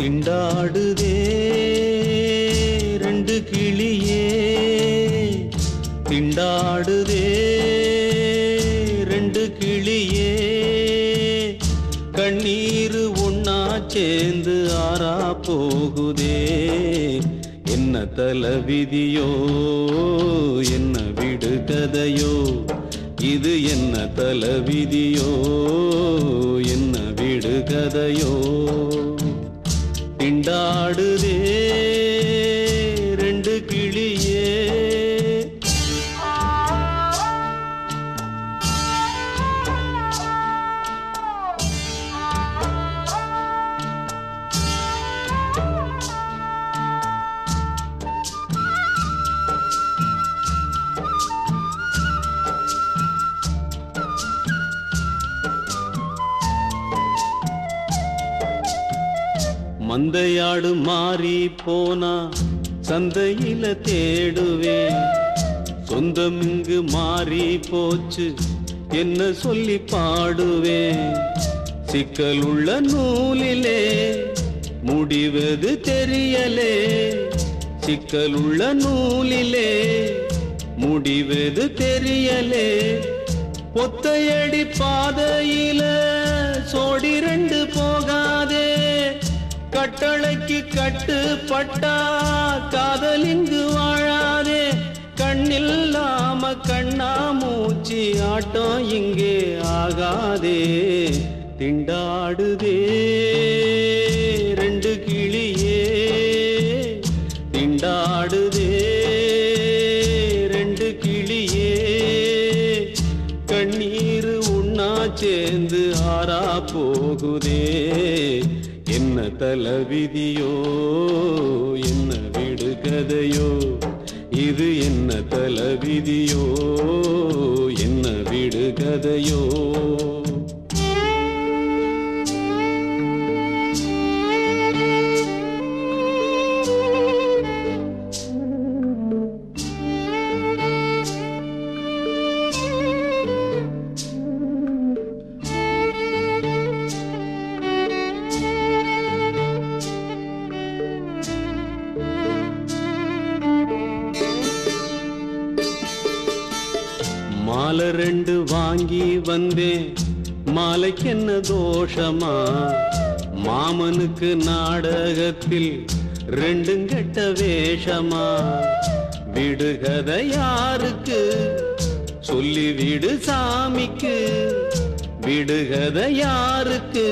திண்டாடுதே ரெண்டு கிளியே. திண்டாடுதே ரெண்டு கிளியே. கண்ணீர் ஒன்னா சேர்ந்து ஆறா போகுதே. என்ன தல விதியோ என்ன விடு கதையோ. இது என்ன தல விதியோ என்ன விடு கதையோ. திண்டாடுதே மந்தையாடு மாறி போனா சந்தையில தேடுவேன் சொந்தம் இங்கு மாறி போச்சு என்ன சொல்லி பாடுவேன் சிக்கல் உள்ள நூலிலே முடிவது தெரியலே. சிக்கல் உள்ள நூலிலே முடிவது தெரியலே. ஒத்தையடி பாதையில சோடி ரெண்டு போ கட்டளைக்கு கட்டுப்பட்டா காதலிங்கு வாழாதே. கண்ணில்லாம கண்ணா மூச்சு ஆட்டம் இங்கே ஆகாதே. திண்டாடுதே. மாறா போகுதே. என்ன தல விதியோ என்ன விடுகதையோ இது என்ன தல விதியோ என்ன விடுகதையோ. மாலை ரெண்டு வாங்கி வந்தேன். மாலைக்கு என்ன தோஷமா? மாமனுக்கு நாடகத்தில் ரெண்டும் கெட்ட வேஷமா? விடுகதை யாருக்கு? சொல்லி விடு சாமிக்கு. விடுகதை யாருக்கு?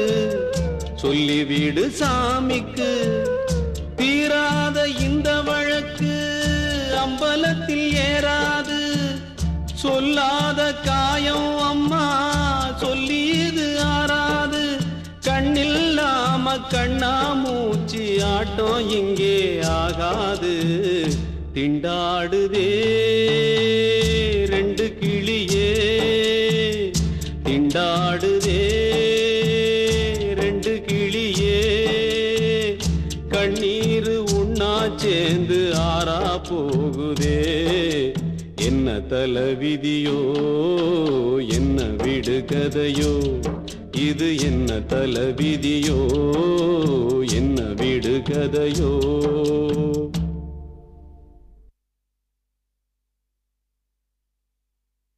சொல்லி விடு சாமிக்கு. தீராத இந்த வழக்கு சொல்லாத காயம் அம்மா சொல்லி ஆறாது. கண்ணில்லாம கண்ணா மூச்சு ஆட்டம் இங்கே ஆகாது. திண்டாடுதே ரெண்டு கிளியே. திண்டாடுதே ரெண்டு கிளியே. கண்ணீர் உண்ணா சேர்ந்து ஆறா போகுதே. என்ன தல விதியோ என்ன விடு கதையோ இது என்ன தல விதியோ என்ன விடு கதையோ.